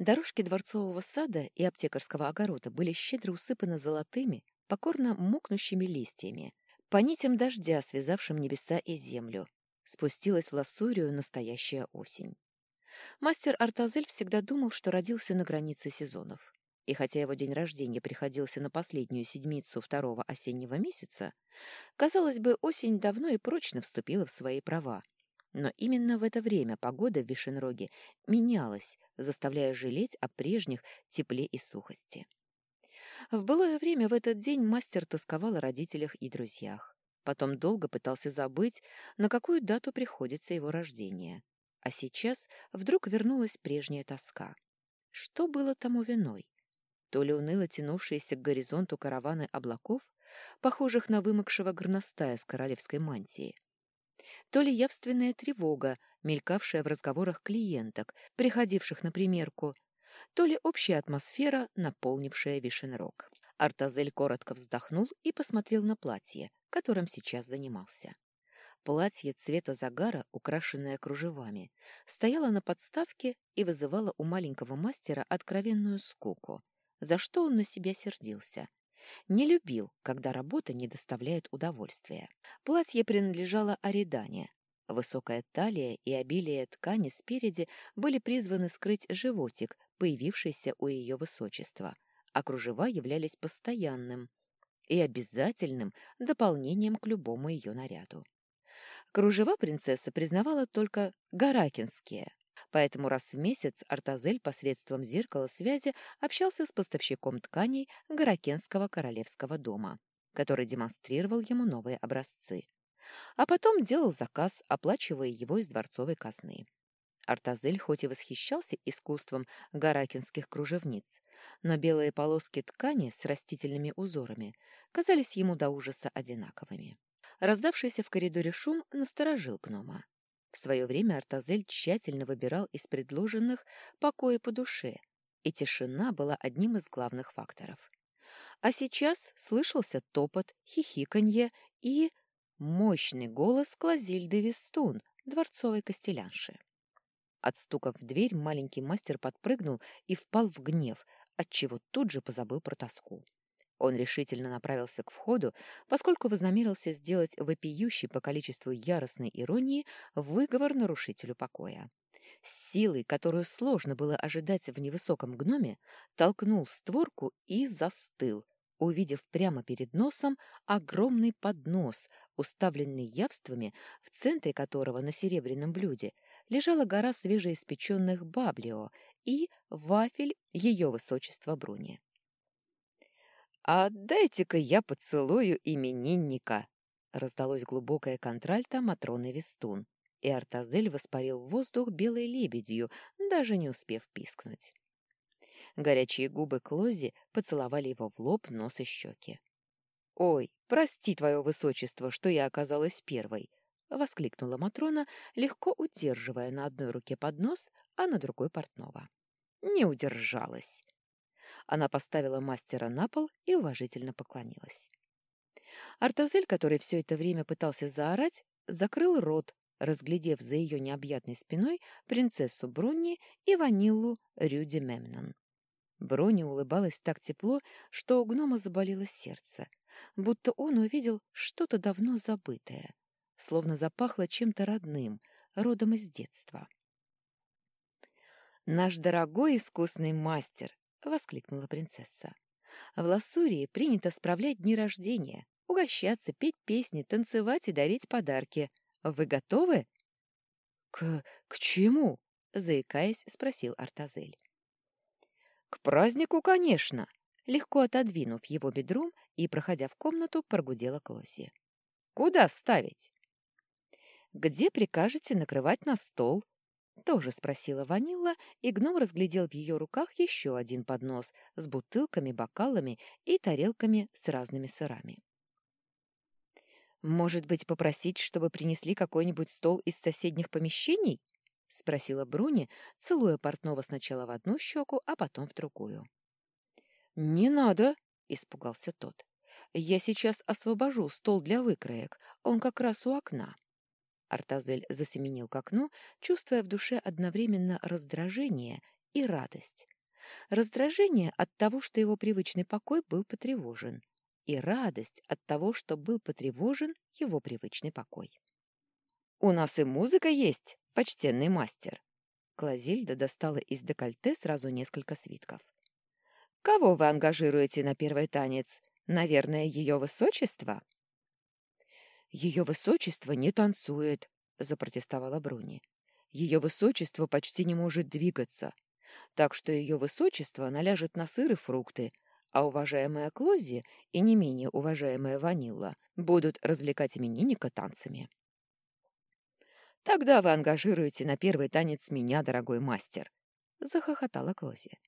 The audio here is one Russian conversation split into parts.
Дорожки дворцового сада и аптекарского огорода были щедро усыпаны золотыми, покорно мокнущими листьями, по нитям дождя, связавшим небеса и землю. Спустилась лассурию настоящая осень. Мастер Артазель всегда думал, что родился на границе сезонов. И хотя его день рождения приходился на последнюю седмицу второго осеннего месяца, казалось бы, осень давно и прочно вступила в свои права. Но именно в это время погода в Вишенроге менялась, заставляя жалеть о прежних тепле и сухости. В былое время в этот день мастер тосковал о родителях и друзьях. Потом долго пытался забыть, на какую дату приходится его рождение. А сейчас вдруг вернулась прежняя тоска. Что было тому виной? То ли уныло тянувшиеся к горизонту караваны облаков, похожих на вымокшего горностая с королевской мантии, то ли явственная тревога, мелькавшая в разговорах клиенток, приходивших на примерку, то ли общая атмосфера, наполнившая Вишенрог. Артазель коротко вздохнул и посмотрел на платье, которым сейчас занимался. Платье цвета загара, украшенное кружевами, стояло на подставке и вызывало у маленького мастера откровенную скуку, за что он на себя сердился. Не любил, когда работа не доставляет удовольствия. Платье принадлежало Аридане. Высокая талия и обилие ткани спереди были призваны скрыть животик, появившийся у ее высочества, а кружева являлись постоянным и обязательным дополнением к любому ее наряду. Кружева принцесса признавала только гаракинские, поэтому раз в месяц Артазель посредством зеркала связи общался с поставщиком тканей Гаракенского королевского дома, который демонстрировал ему новые образцы. А потом делал заказ, оплачивая его из дворцовой казны. Артазель хоть и восхищался искусством гаракинских кружевниц, но белые полоски ткани с растительными узорами казались ему до ужаса одинаковыми. Раздавшийся в коридоре шум насторожил гнома. В свое время Артазель тщательно выбирал из предложенных покои по душе, и тишина была одним из главных факторов. А сейчас слышался топот, хихиканье и мощный голос Клазильды Вестун, дворцовой костелянши. От стука в дверь маленький мастер подпрыгнул и впал в гнев, отчего тут же позабыл про тоску. Он решительно направился к входу, поскольку вознамерился сделать вопиющий по количеству яростной иронии выговор нарушителю покоя. С силой, которую сложно было ожидать в невысоком гноме, толкнул створку и застыл, увидев прямо перед носом огромный поднос, уставленный явствами, в центре которого на серебряном блюде лежала гора свежеиспеченных баблио и вафель ее высочества Бруни. «А дайте-ка я поцелую именинника!» Раздалось глубокое контральто Матроны Вестун, и Артазель воспарил в воздух белой лебедью, даже не успев пискнуть. Горячие губы Клози поцеловали его в лоб, нос и щеки. «Ой, прости, твое высочество, что я оказалась первой!» — воскликнула Матрона, легко удерживая на одной руке поднос, а на другой портного. «Не удержалась!» Она поставила мастера на пол и уважительно поклонилась. Артазель, который все это время пытался заорать, закрыл рот, разглядев за ее необъятной спиной принцессу Бронни и ваниллу Рюди Мемнон. Бронни улыбалась так тепло, что у гнома заболело сердце, будто он увидел что-то давно забытое, словно запахло чем-то родным, родом из детства. «Наш дорогой искусный мастер!» — воскликнула принцесса. «В Лассурии принято справлять дни рождения, угощаться, петь песни, танцевать и дарить подарки. Вы готовы?» «К... к чему?» — заикаясь, спросил Артазель. «К празднику, конечно!» Легко отодвинув его бедром и, проходя в комнату, прогудела Клоси. «Куда ставить?» «Где прикажете накрывать на стол?» Тоже спросила Ванилла, и гном разглядел в ее руках еще один поднос с бутылками, бокалами и тарелками с разными сырами. «Может быть, попросить, чтобы принесли какой-нибудь стол из соседних помещений?» — спросила Бруни, целуя портного сначала в одну щеку, а потом в другую. «Не надо!» — испугался тот. «Я сейчас освобожу стол для выкроек, он как раз у окна». Артазель засеменил к окну, чувствуя в душе одновременно раздражение и радость. Раздражение от того, что его привычный покой был потревожен, и радость от того, что был потревожен его привычный покой. «У нас и музыка есть, почтенный мастер!» Клазильда достала из декольте сразу несколько свитков. «Кого вы ангажируете на первый танец? Наверное, ее высочество?» «Ее высочество не танцует», — запротестовала Бруни. «Ее высочество почти не может двигаться, так что ее высочество наляжет на сыр и фрукты, а уважаемая Клози и не менее уважаемая Ванилла будут развлекать именинника танцами. «Тогда вы ангажируете на первый танец меня, дорогой мастер», — захохотала Клози.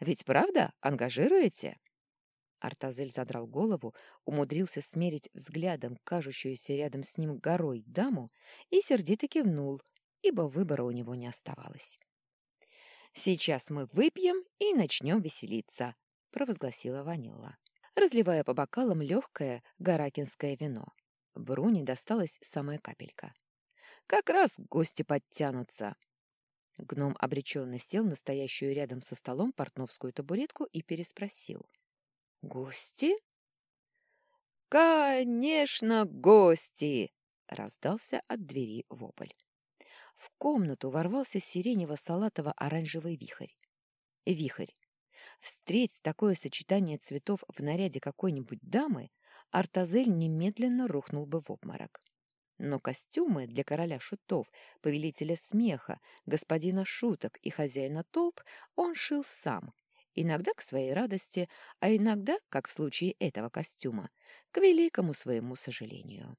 «Ведь правда ангажируете?» Артазель задрал голову, умудрился смерить взглядом кажущуюся рядом с ним горой даму и сердито кивнул, ибо выбора у него не оставалось. «Сейчас мы выпьем и начнем веселиться», — провозгласила Ванилла, разливая по бокалам легкое гаракинское вино. Бруни досталась самая капелька. «Как раз гости подтянутся». Гном обреченно сел на стоящую рядом со столом портновскую табуретку и переспросил. «Гости?» «Конечно, гости!» — раздался от двери вопль. В комнату ворвался сиренево-салатово-оранжевый вихрь. Вихрь. Встреть такое сочетание цветов в наряде какой-нибудь дамы, Артазель немедленно рухнул бы в обморок. Но костюмы для короля шутов, повелителя смеха, господина шуток и хозяина толп он шил сам, иногда к своей радости, а иногда, как в случае этого костюма, к великому своему сожалению.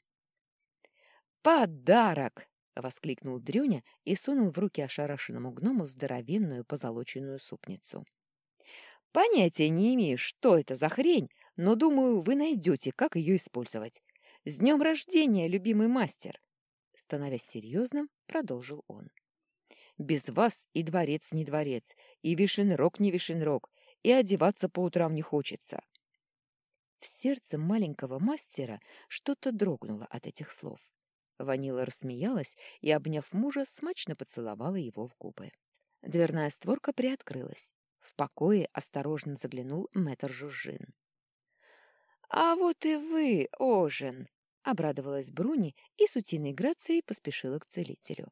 «Подарок!» — воскликнул Дрюня и сунул в руки ошарашенному гному здоровенную позолоченную супницу. «Понятия не имею, что это за хрень, но, думаю, вы найдете, как ее использовать. С днем рождения, любимый мастер!» Становясь серьезным, продолжил он. «Без вас и дворец не дворец, и вишенрог не вишенрог, и одеваться по утрам не хочется». В сердце маленького мастера что-то дрогнуло от этих слов. Ванила рассмеялась и, обняв мужа, смачно поцеловала его в губы. Дверная створка приоткрылась. В покое осторожно заглянул мэтр Жужжин. «А вот и вы, Ожин!» — обрадовалась Бруни и с утиной грацией поспешила к целителю.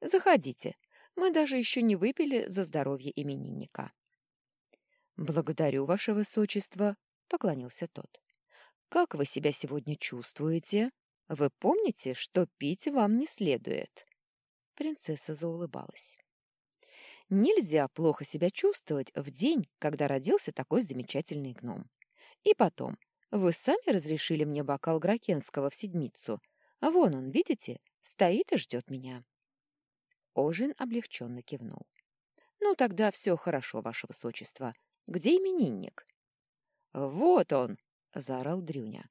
«Заходите. Мы даже еще не выпили за здоровье именинника». «Благодарю, ваше высочество», — поклонился тот. «Как вы себя сегодня чувствуете?» Вы помните, что пить вам не следует?» Принцесса заулыбалась. «Нельзя плохо себя чувствовать в день, когда родился такой замечательный гном. И потом, вы сами разрешили мне бокал Гракенского в седмицу. Вон он, видите, стоит и ждет меня». Ожин облегченно кивнул. «Ну, тогда все хорошо, ваше высочество. Где именинник?» «Вот он!» — заорал Дрюня.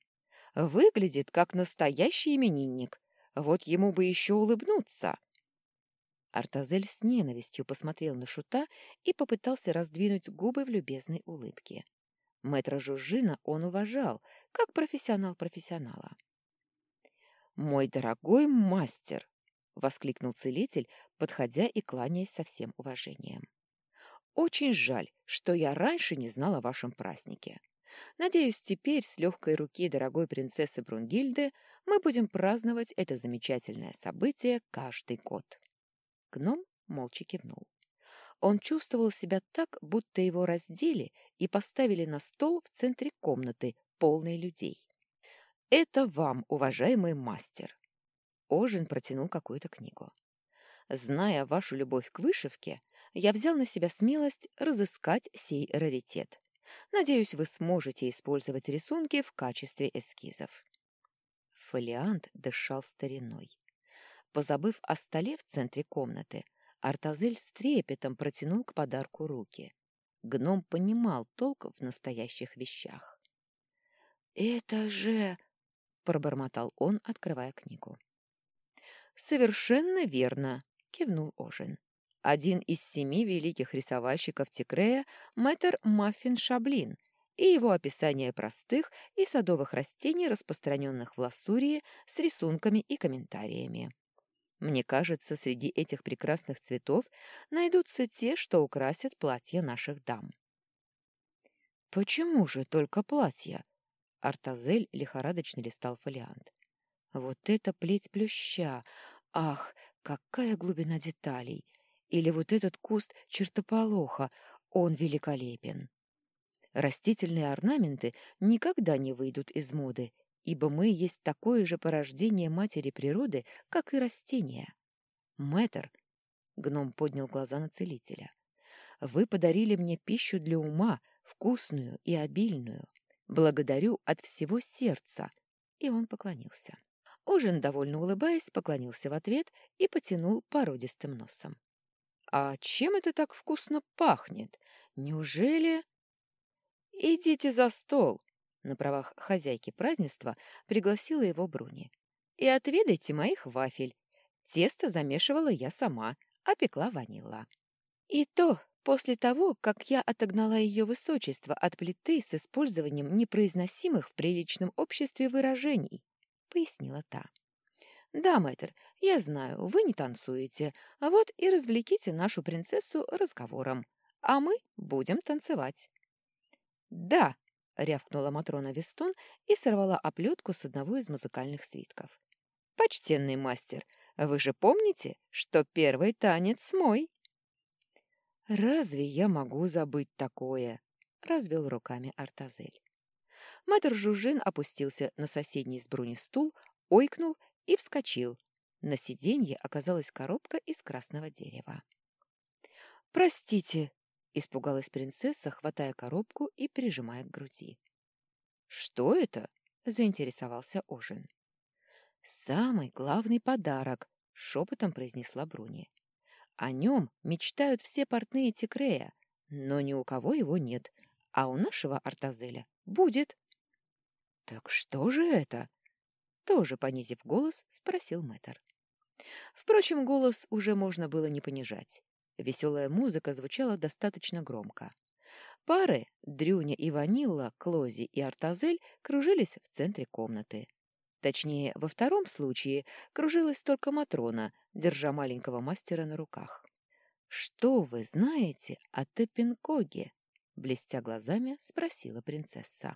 Выглядит как настоящий именинник. Вот ему бы еще улыбнуться. Артазель с ненавистью посмотрел на Шута и попытался раздвинуть губы в любезной улыбке. Мэтра Жужжина он уважал, как профессионал профессионала. «Мой дорогой мастер!» — воскликнул целитель, подходя и кланяясь со всем уважением. «Очень жаль, что я раньше не знал о вашем празднике. Надеюсь, теперь с легкой руки дорогой принцессы Брунгильды мы будем праздновать это замечательное событие каждый год. Гном молча кивнул. Он чувствовал себя так, будто его раздели и поставили на стол в центре комнаты, полной людей. «Это вам, уважаемый мастер!» Ожин протянул какую-то книгу. «Зная вашу любовь к вышивке, я взял на себя смелость разыскать сей раритет. Надеюсь, вы сможете использовать рисунки в качестве эскизов. Фолиант дышал стариной. Позабыв о столе в центре комнаты, Артазель с трепетом протянул к подарку руки. Гном понимал толк в настоящих вещах. «Это же...» — пробормотал он, открывая книгу. «Совершенно верно», — кивнул Ожин один из семи великих рисовальщиков Тикрея, мэтр Маффин Шаблин, и его описание простых и садовых растений, распространенных в Лассурии, с рисунками и комментариями. Мне кажется, среди этих прекрасных цветов найдутся те, что украсят платья наших дам. «Почему же только платья?» Артазель лихорадочно листал фолиант. «Вот это плеть плюща! Ах, какая глубина деталей! Или вот этот куст чертополоха! Он великолепен!» Растительные орнаменты никогда не выйдут из моды, ибо мы есть такое же порождение матери природы, как и растения. Мэтр, гном поднял глаза на целителя, вы подарили мне пищу для ума, вкусную и обильную. Благодарю от всего сердца. И он поклонился. Ужин, довольно улыбаясь, поклонился в ответ и потянул породистым носом. «А чем это так вкусно пахнет? Неужели...» «Идите за стол!» На правах хозяйки празднества пригласила его Бруни. «И отведайте моих вафель. Тесто замешивала я сама, а пекла ванила. И то после того, как я отогнала ее высочество от плиты с использованием непроизносимых в приличном обществе выражений», — пояснила та. «Да, мэтр, я знаю, вы не танцуете, а вот и развлеките нашу принцессу разговором, а мы будем танцевать». «Да!» — рявкнула Матрона Вестон и сорвала оплетку с одного из музыкальных свитков. «Почтенный мастер, вы же помните, что первый танец мой?» «Разве я могу забыть такое?» — развел руками Артазель. Мэтр Жужин опустился на соседний с Бруни стул, ойкнул и вскочил. На сиденье оказалась коробка из красного дерева. «Простите!» Испугалась принцесса, хватая коробку и прижимая к груди. «Что это?» — заинтересовался Ожин. «Самый главный подарок», — шепотом произнесла Бруни. «О нем мечтают все портные Тикрея, но ни у кого его нет, а у нашего Артазеля будет». «Так что же это?» Тоже понизив голос, спросил мэтр. Впрочем, голос уже можно было не понижать. Веселая музыка звучала достаточно громко. Пары, Дрюня и Ванилла, Клози и Артазель, кружились в центре комнаты. Точнее, во втором случае кружилась только Матрона, держа маленького мастера на руках. «Что вы знаете о Теппинкоге?» — блестя глазами спросила принцесса.